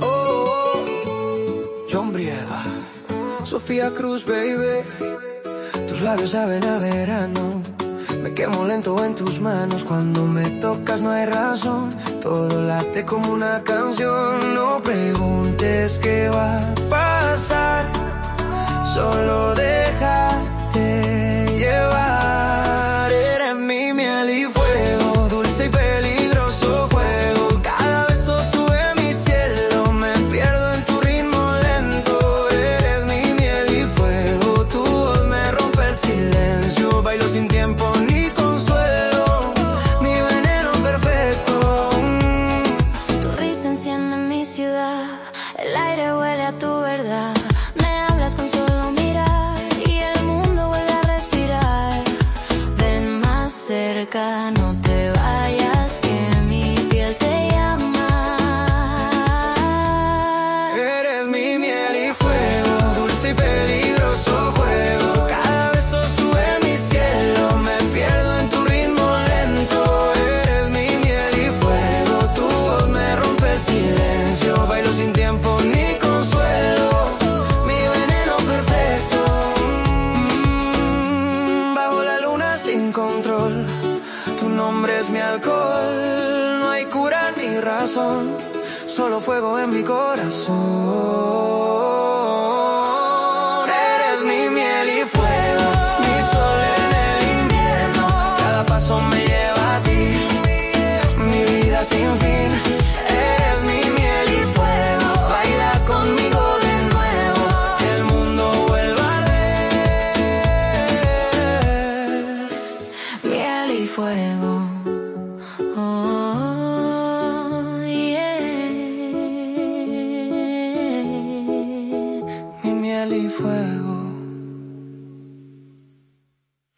Oh, oh. John Brieva. Sofía Cruz, baby. Tus labios saben a verano. Me quemo lento en tus manos. Cuando me tocas no hay razón. Todo late como una canción. No preguntes qué va a pasar. Solo ciudad, el aire huele a tu verdad. Me hablas con solo mirar y el mundo vuelve a respirar. Ven más cerca, no te sin control, tu nombre es mi alcohol. No hay cura ni razón, solo fuego en mi corazón. Fuego. Oh, yeah. Mi miel y fuego.